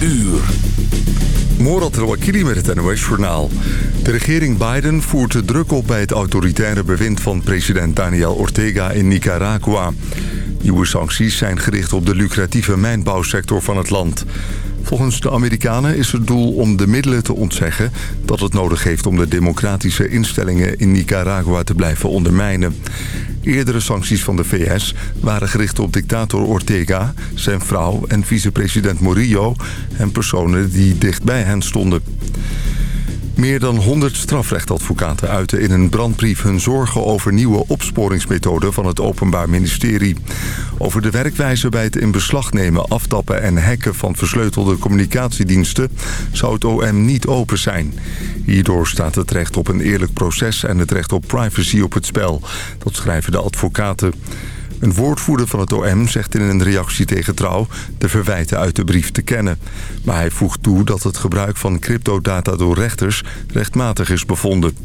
uur. Morat Rouakili met het NOS-journaal. De regering Biden voert de druk op bij het autoritaire bewind van president Daniel Ortega in Nicaragua. Nieuwe sancties zijn gericht op de lucratieve mijnbouwsector van het land. Volgens de Amerikanen is het doel om de middelen te ontzeggen... dat het nodig heeft om de democratische instellingen in Nicaragua te blijven ondermijnen. Eerdere sancties van de VS waren gericht op dictator Ortega, zijn vrouw en vicepresident Murillo... en personen die dichtbij hen stonden. Meer dan 100 strafrechtadvocaten uiten in een brandbrief hun zorgen over nieuwe opsporingsmethoden van het Openbaar Ministerie. Over de werkwijze bij het in beslag nemen, aftappen en hacken van versleutelde communicatiediensten zou het OM niet open zijn. Hierdoor staat het recht op een eerlijk proces en het recht op privacy op het spel. Dat schrijven de advocaten. Een woordvoerder van het OM zegt in een reactie tegen Trouw... de verwijten uit de brief te kennen. Maar hij voegt toe dat het gebruik van cryptodata door rechters... rechtmatig is bevonden.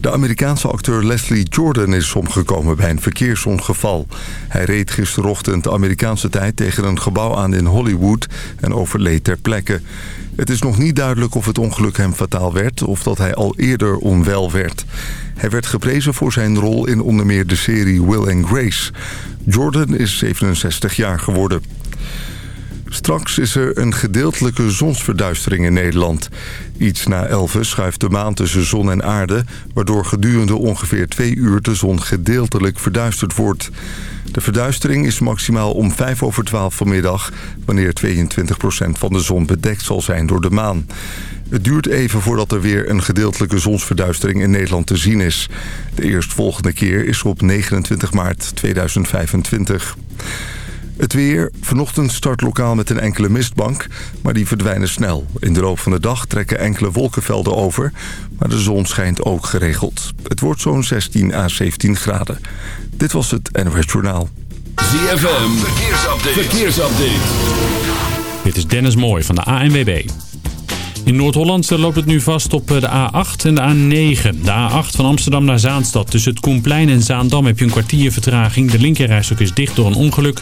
De Amerikaanse acteur Leslie Jordan is omgekomen bij een verkeersongeval. Hij reed gisterochtend de Amerikaanse tijd tegen een gebouw aan in Hollywood... en overleed ter plekke. Het is nog niet duidelijk of het ongeluk hem fataal werd... of dat hij al eerder onwel werd. Hij werd geprezen voor zijn rol in onder meer de serie Will and Grace. Jordan is 67 jaar geworden. Straks is er een gedeeltelijke zonsverduistering in Nederland. Iets na 11 schuift de maan tussen zon en aarde... waardoor gedurende ongeveer twee uur de zon gedeeltelijk verduisterd wordt. De verduistering is maximaal om 5 over 12 vanmiddag... wanneer 22% van de zon bedekt zal zijn door de maan. Het duurt even voordat er weer een gedeeltelijke zonsverduistering in Nederland te zien is. De eerstvolgende keer is op 29 maart 2025. Het weer. Vanochtend start lokaal met een enkele mistbank, maar die verdwijnen snel. In de loop van de dag trekken enkele wolkenvelden over, maar de zon schijnt ook geregeld. Het wordt zo'n 16 à 17 graden. Dit was het NOS Journaal. ZFM. Verkeersupdate. Verkeersupdate. Dit is Dennis Mooij van de ANWB. In Noord-Holland loopt het nu vast op de A8 en de A9. De A8 van Amsterdam naar Zaanstad. Tussen het Koenplein en Zaandam heb je een kwartier vertraging. De linkerrijstok is dicht door een ongeluk.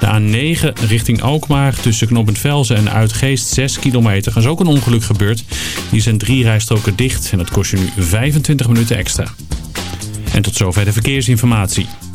De A9 richting Alkmaar tussen Knoppend Velzen en Uitgeest 6 kilometer. Er is ook een ongeluk gebeurd. Hier zijn drie rijstroken dicht en dat kost je nu 25 minuten extra. En tot zover de verkeersinformatie.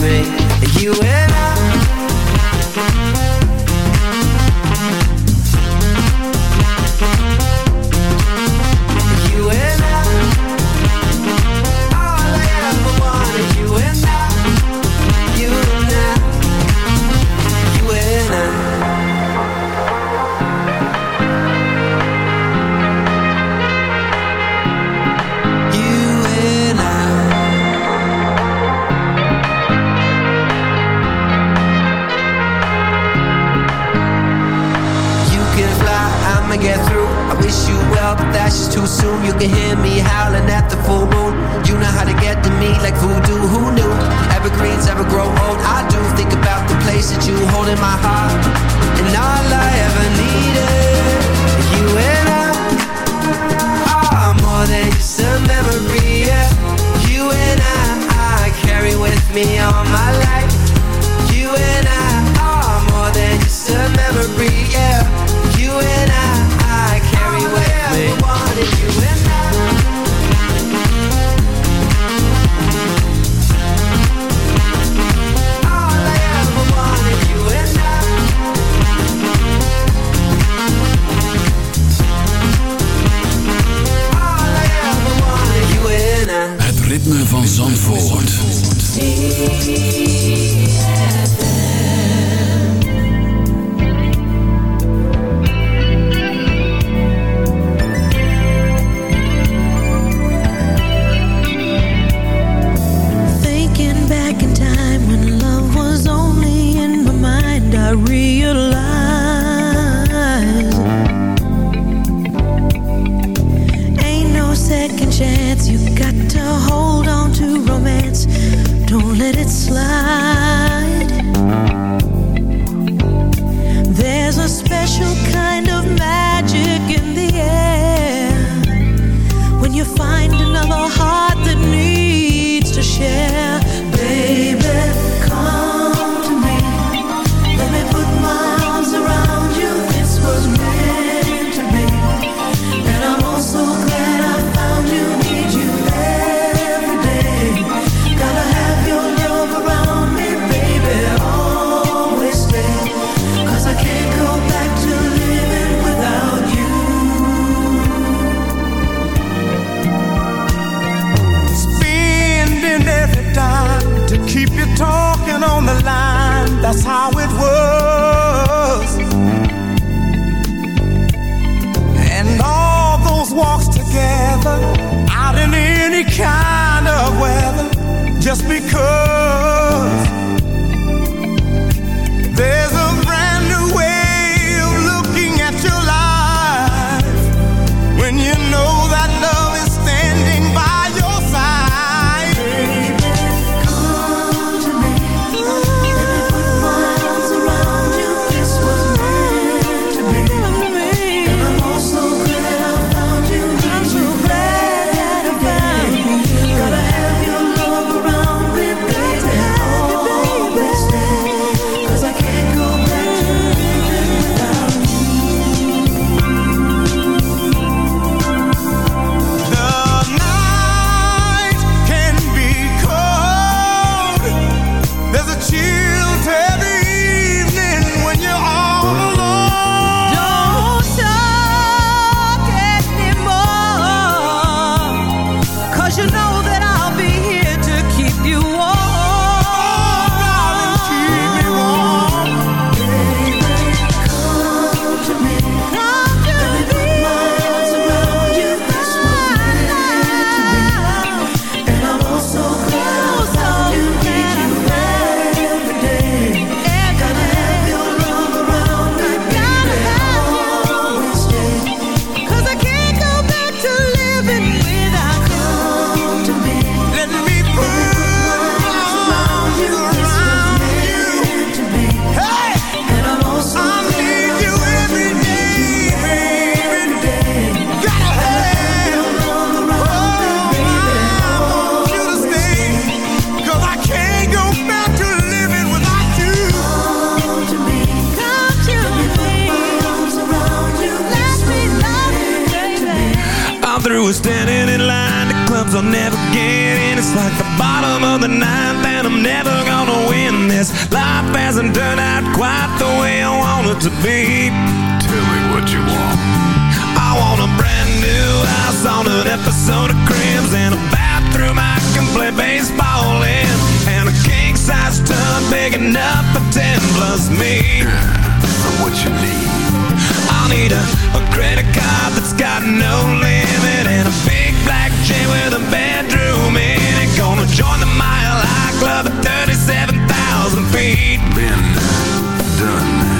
me. You and I can hear me howling at the full moon. You know how to get to me like voodoo. Who knew? Evergreens ever grow old. I do think about the place that you hold in my heart, and That's how it was. And all those walks together, out in any kind of weather, just because want to be. Tell me what you want. I want a brand new house on an episode of Cribs And a bathroom I can play baseball in. And a king-size tub big enough for ten plus me. Yeah, What you need. I'll need a, a credit card that's got no limit And a big black chain with a bedroom in it. Gonna join the Mile High Club at 37,000 feet. Been done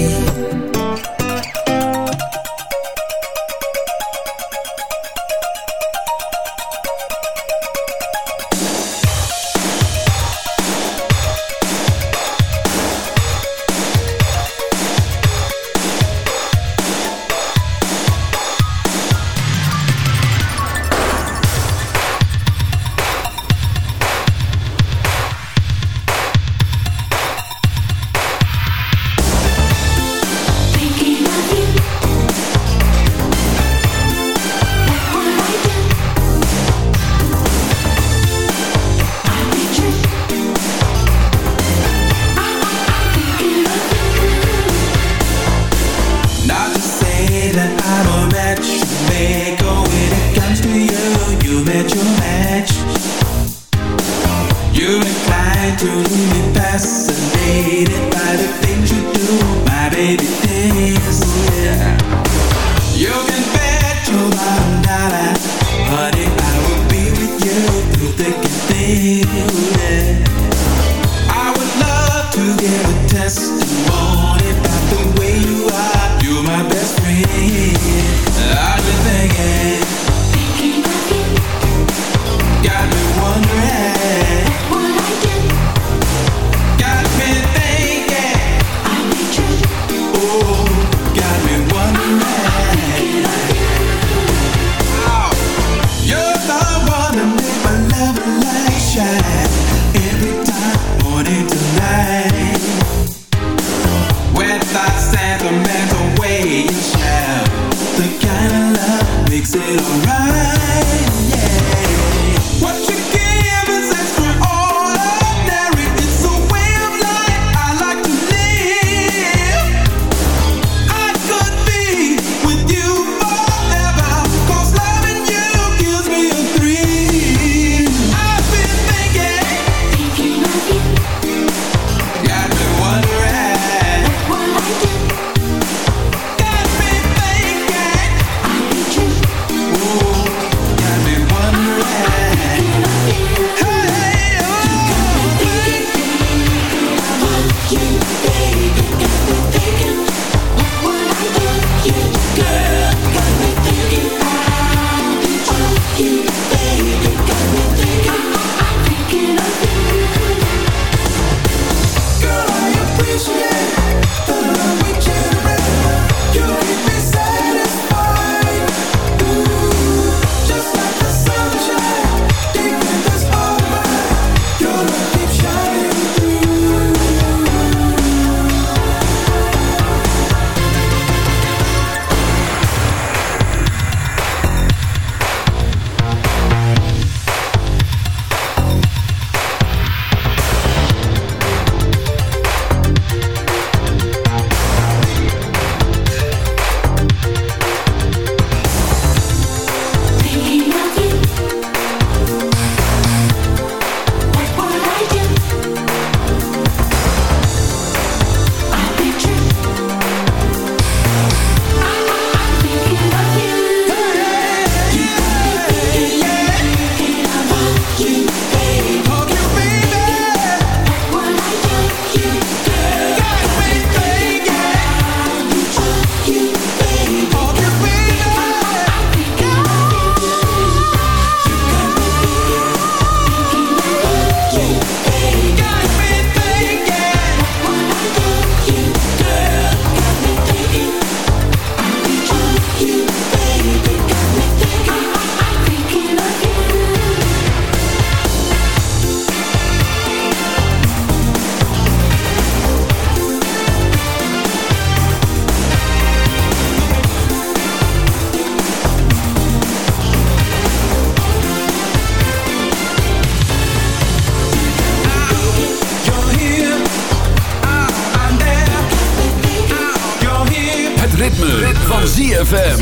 Ritme, van ZFM.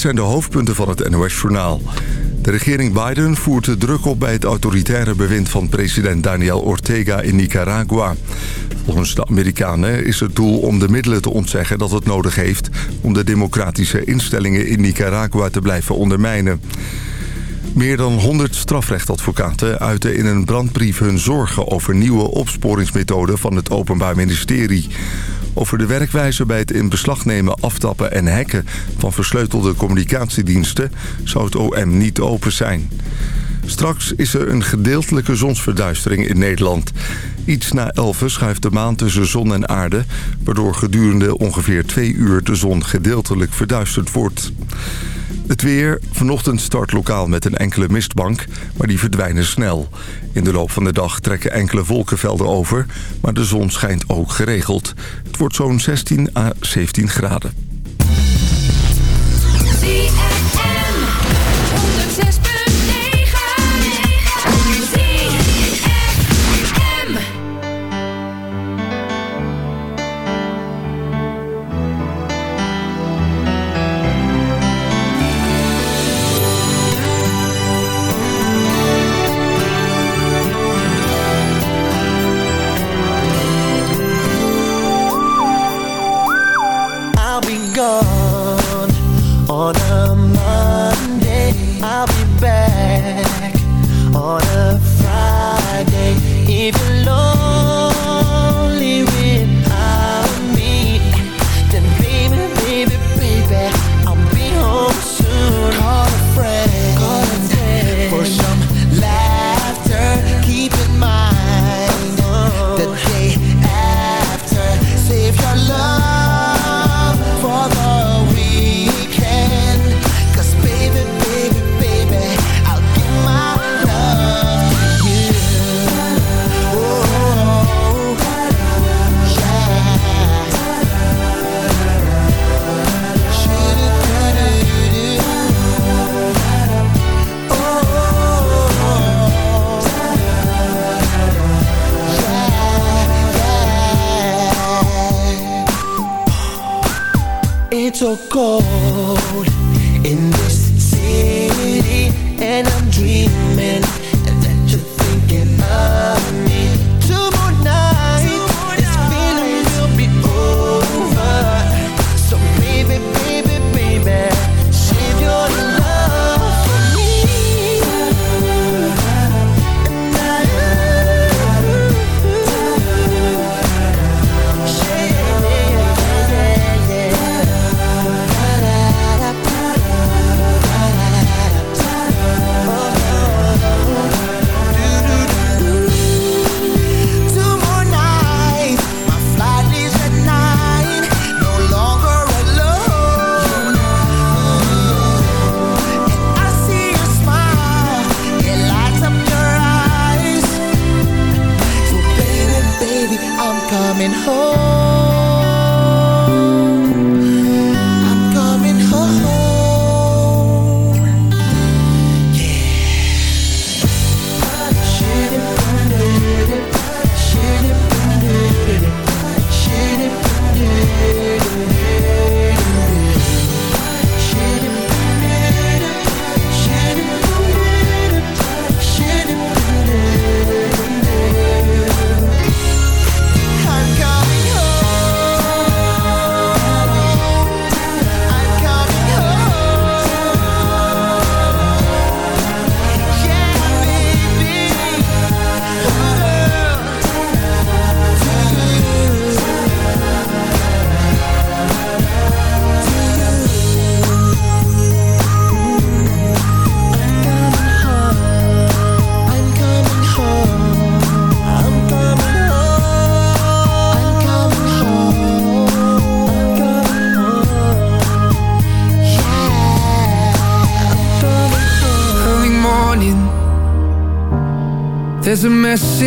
Dit zijn de hoofdpunten van het NOS-journaal. De regering Biden voert de druk op bij het autoritaire bewind van president Daniel Ortega in Nicaragua. Volgens de Amerikanen is het doel om de middelen te ontzeggen dat het nodig heeft... om de democratische instellingen in Nicaragua te blijven ondermijnen. Meer dan 100 strafrechtadvocaten uiten in een brandbrief hun zorgen over nieuwe opsporingsmethoden van het Openbaar Ministerie. Over de werkwijze bij het in beslag nemen, aftappen en hacken van versleutelde communicatiediensten zou het OM niet open zijn. Straks is er een gedeeltelijke zonsverduistering in Nederland. Iets na 11 schuift de maan tussen zon en aarde... waardoor gedurende ongeveer twee uur de zon gedeeltelijk verduisterd wordt. Het weer. Vanochtend start lokaal met een enkele mistbank, maar die verdwijnen snel. In de loop van de dag trekken enkele wolkenvelden over, maar de zon schijnt ook geregeld. Het wordt zo'n 16 à 17 graden.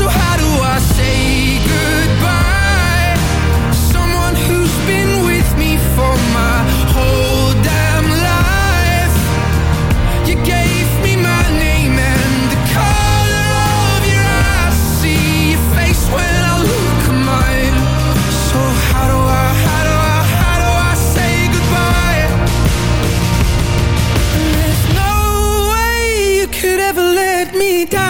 So how do I say goodbye? Someone who's been with me for my whole damn life. You gave me my name and the color of your eyes. See your face when I look at mine. So how do I, how do I, how do I say goodbye? There's no way you could ever let me down.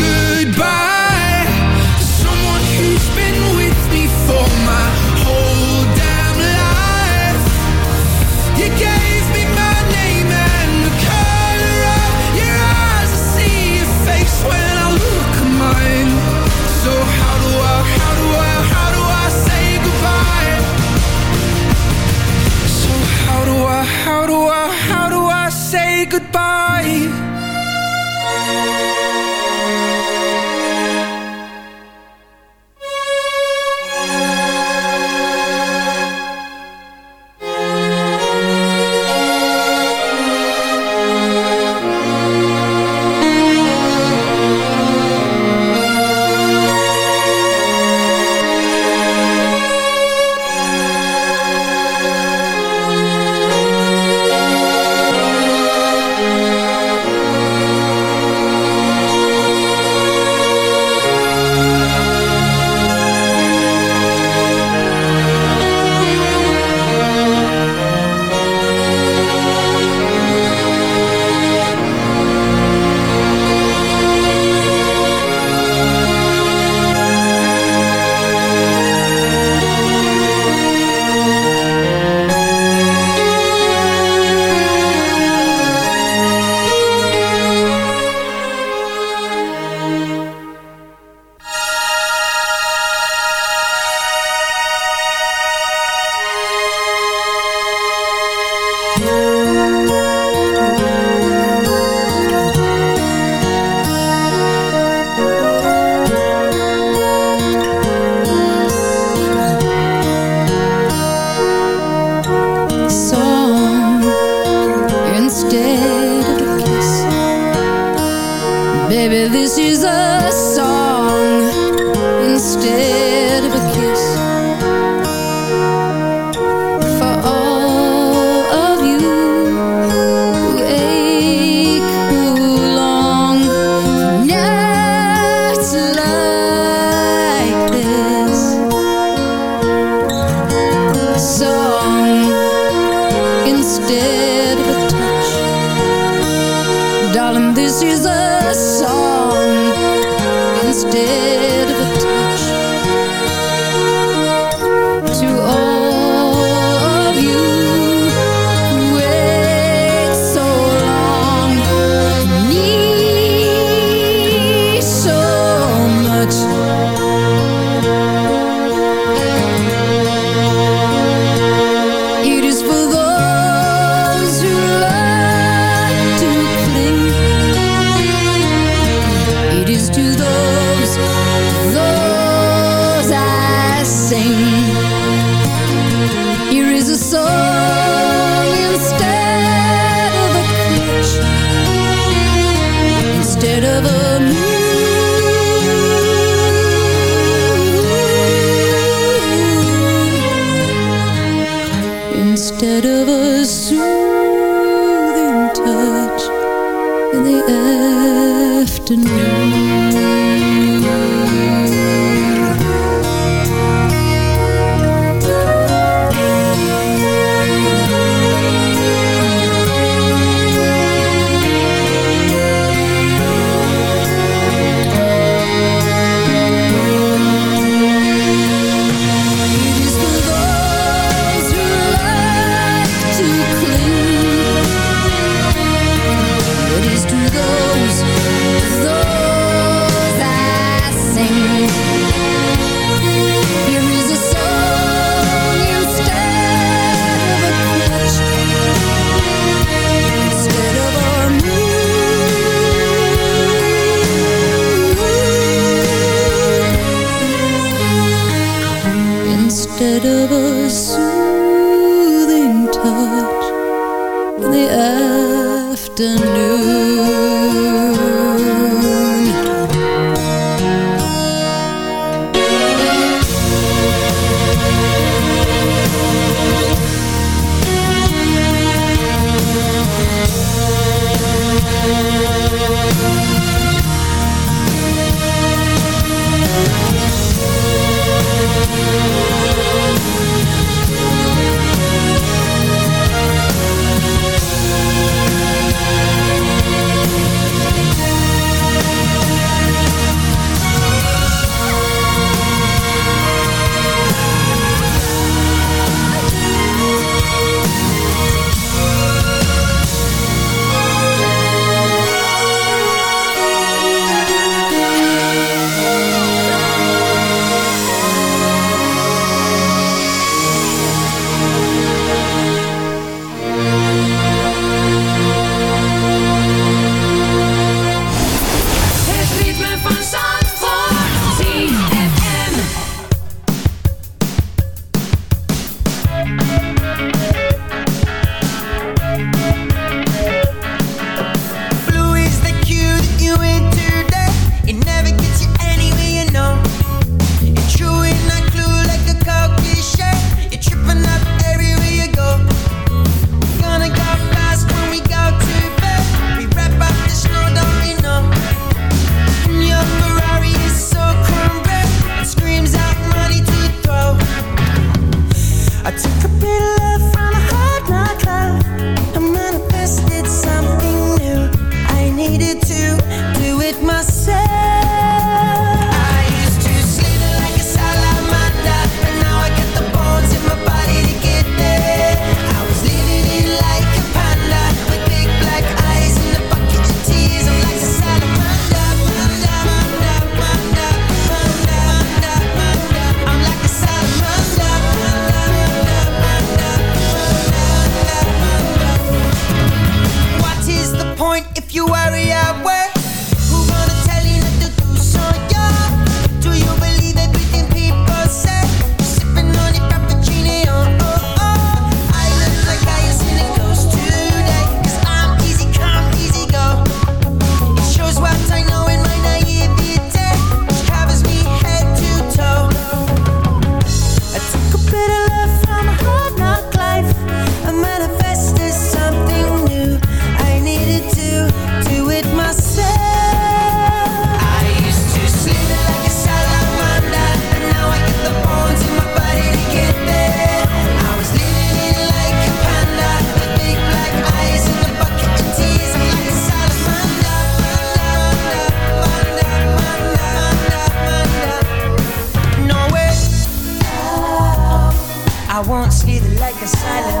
like a silent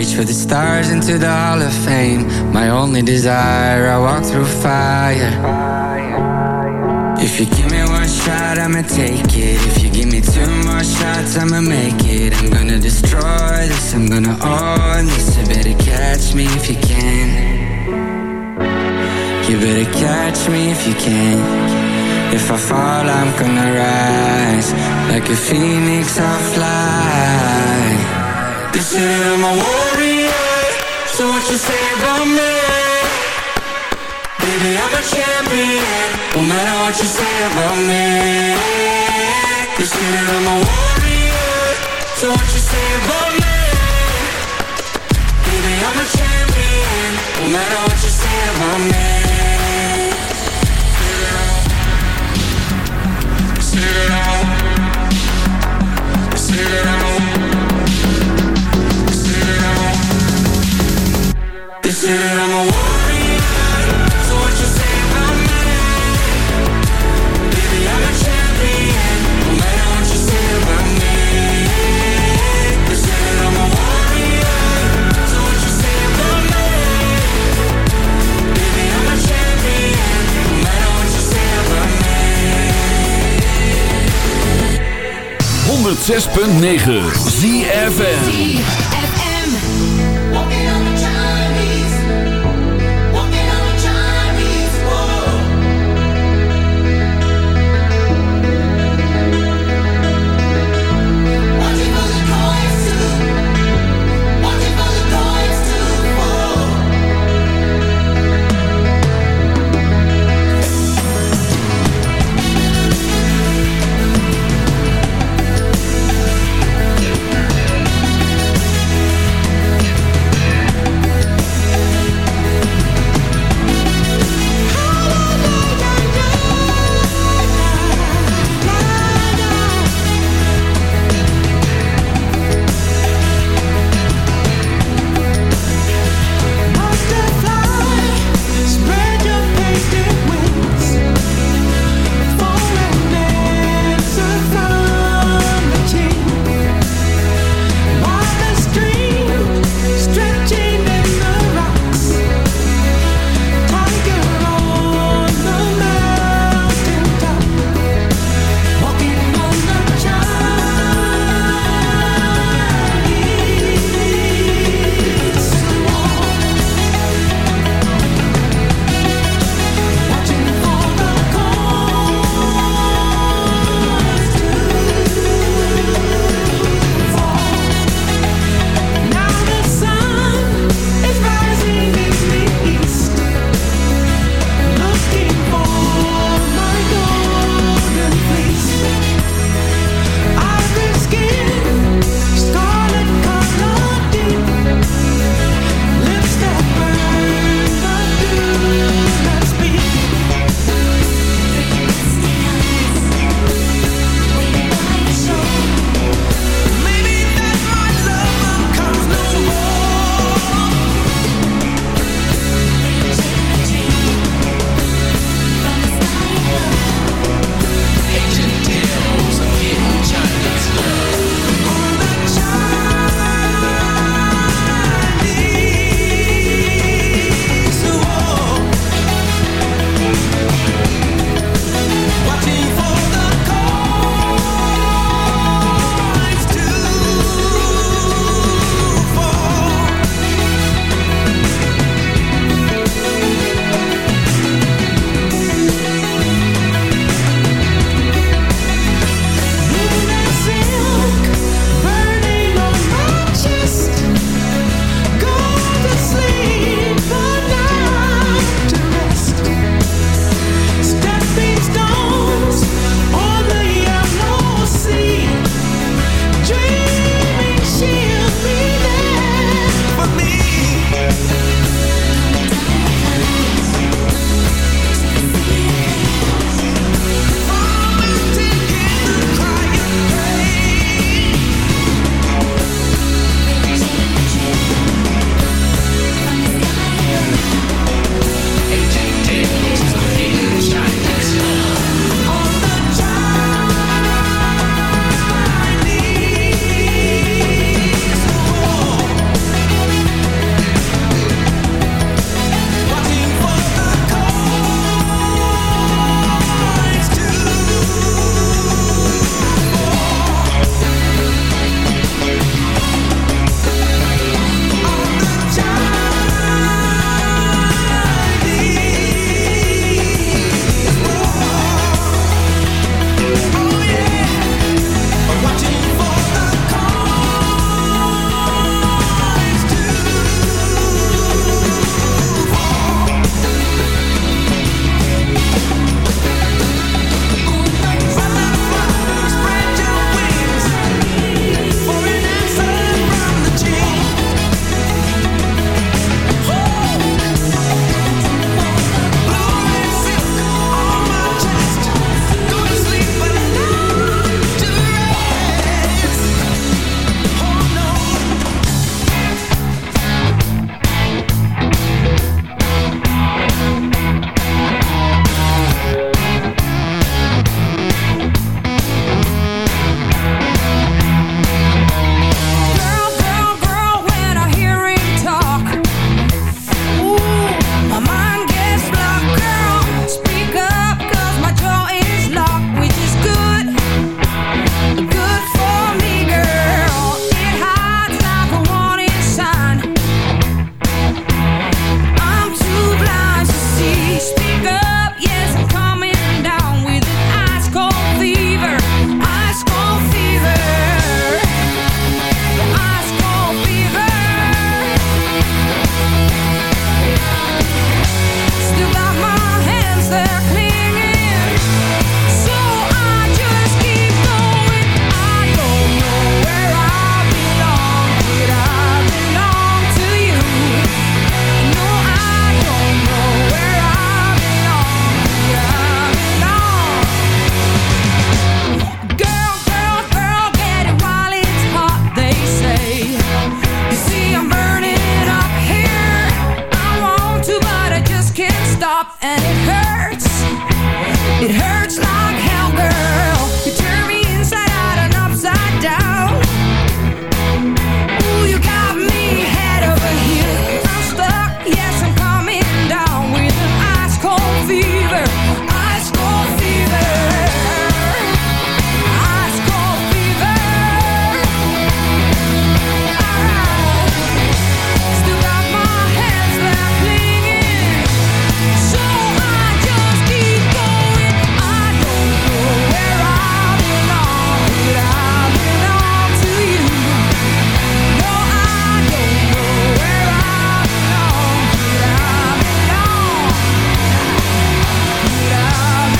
Reach for the stars into the Hall of Fame. My only desire, I walk through fire. If you give me one shot, I'ma take it. If you give me two more shots, I'ma make it. I'm gonna destroy this, I'm gonna own this. You better catch me if you can. You better catch me if you can. If I fall, I'm gonna rise. Like a phoenix, I'll fly. They say I'm a warrior, you say about me? Baby, I'm a champion, no matter what you say about me. They say that I'm a warrior, so what you say about me? Baby, I'm a champion, no matter what you say about me. Say that I'm say that I'm 106.9 ZFN I'm